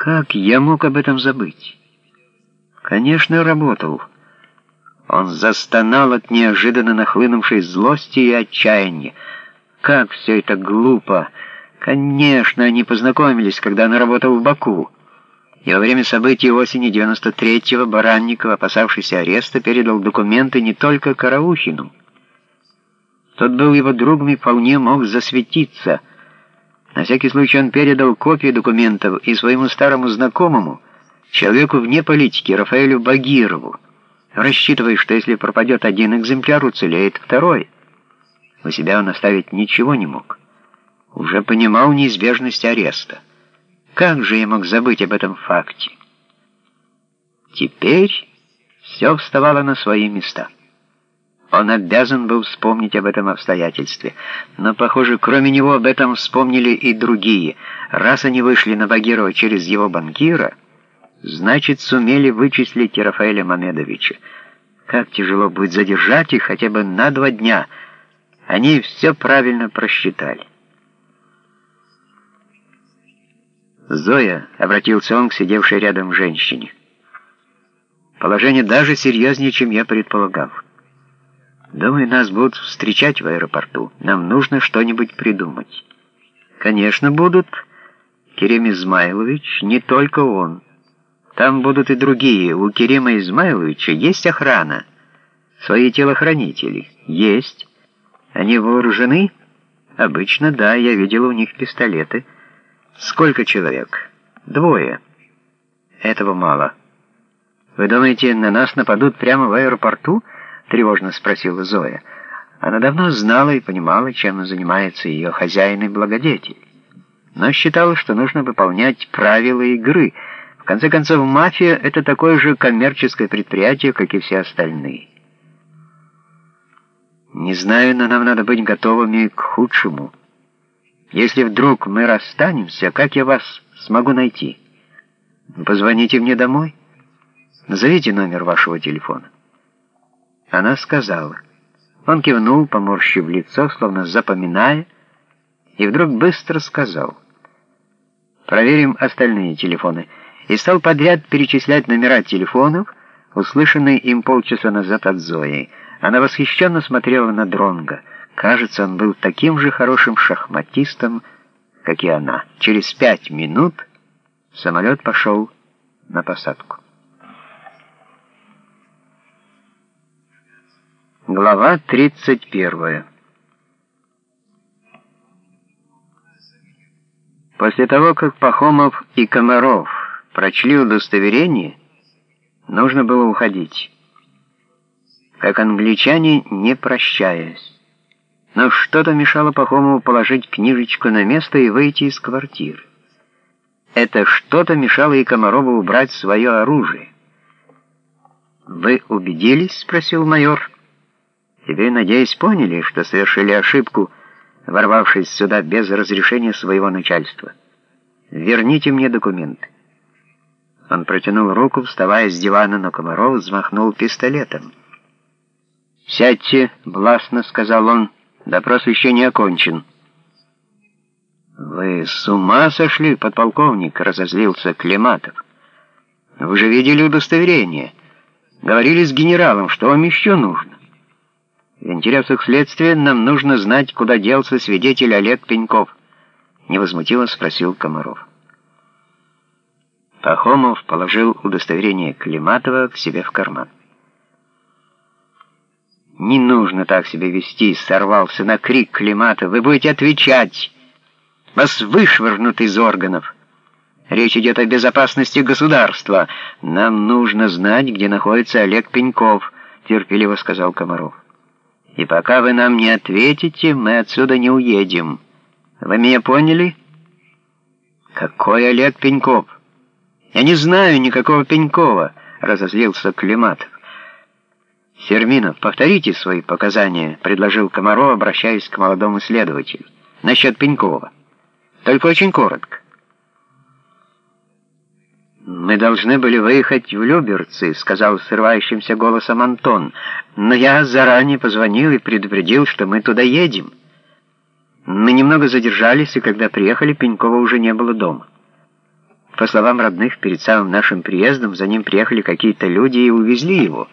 Как я мог об этом забыть? Конечно, работал. Он застонал от неожиданно нахлынувшей злости и отчаяния. Как все это глупо! Конечно, они познакомились, когда он работал в Баку. И во время событий осени 93-го Баранников, опасавшийся ареста, передал документы не только Караухину. Тот был его другом и вполне мог засветиться. На всякий случай он передал копии документов и своему старому знакомому, человеку вне политики, Рафаэлю Багирову, рассчитывая, что если пропадет один экземпляр, уцелеет второй. У себя он оставить ничего не мог. Уже понимал неизбежность ареста. Как же я мог забыть об этом факте? Теперь все вставало на свои места. Он обязан был вспомнить об этом обстоятельстве. Но, похоже, кроме него об этом вспомнили и другие. Раз они вышли на Багирова через его банкира, значит, сумели вычислить и Рафаэля Мамедовича. Как тяжело будет задержать их хотя бы на два дня. Они все правильно просчитали. «Зоя», — обратился он к сидевшей рядом женщине, — «положение даже серьезнее, чем я предполагал. Думаю, нас будут встречать в аэропорту. Нам нужно что-нибудь придумать». «Конечно, будут. Керим Измайлович, не только он. Там будут и другие. У Керима Измайловича есть охрана. Свои телохранители. Есть. Они вооружены?» «Обычно, да. Я видел у них пистолеты». «Сколько человек?» «Двое». «Этого мало». «Вы думаете, на нас нападут прямо в аэропорту?» — тревожно спросила Зоя. Она давно знала и понимала, чем занимается ее хозяин и благодетель. Но считала, что нужно выполнять правила игры. В конце концов, мафия — это такое же коммерческое предприятие, как и все остальные. «Не знаю, но нам надо быть готовыми к худшему». Если вдруг мы расстанемся, как я вас смогу найти? Позвоните мне домой. Назовите номер вашего телефона. Она сказала. Он кивнул, поморщив лицо, словно запоминая, и вдруг быстро сказал. Проверим остальные телефоны. И стал подряд перечислять номера телефонов, услышанные им полчаса назад от Зои. Она восхищенно смотрела на Дронга. Кажется, он был таким же хорошим шахматистом, как и она. Через пять минут самолет пошел на посадку. Глава 31 После того, как Пахомов и Комаров прочли удостоверение, нужно было уходить. Как англичане, не прощаясь. Но что-то мешало Пахомову положить книжечку на место и выйти из квартиры. Это что-то мешало и Комарову убрать свое оружие. «Вы убедились?» — спросил майор. «Теперь, надеюсь, поняли, что совершили ошибку, ворвавшись сюда без разрешения своего начальства. Верните мне документы». Он протянул руку, вставая с дивана, но Комаров взмахнул пистолетом. «Сядьте», — властно сказал он, — Допрос еще не окончен. «Вы с ума сошли, подполковник?» — разозлился Климатов. «Вы же видели удостоверение. Говорили с генералом, что вам еще нужно. В интересах следствия нам нужно знать, куда делся свидетель Олег Пеньков», — невозмутимо спросил Комаров. Пахомов положил удостоверение Климатова к себе в карман. «Не нужно так себя вести», — сорвался на крик Климата. «Вы будете отвечать. Вас вышвырнут из органов. Речь идет о безопасности государства. Нам нужно знать, где находится Олег Пеньков», — терпеливо сказал Комаров. «И пока вы нам не ответите, мы отсюда не уедем. Вы меня поняли?» «Какой Олег Пеньков?» «Я не знаю никакого Пенькова», — разозлился Климатов. «Серминов, повторите свои показания», — предложил Комаров, обращаясь к молодому следователю. «Насчет Пенькова. Только очень коротко». «Мы должны были выехать в Люберцы», — сказал срывающимся голосом Антон. «Но я заранее позвонил и предупредил, что мы туда едем». Мы немного задержались, и когда приехали, Пенькова уже не было дома. По словам родных, перед самым нашим приездом за ним приехали какие-то люди и увезли его.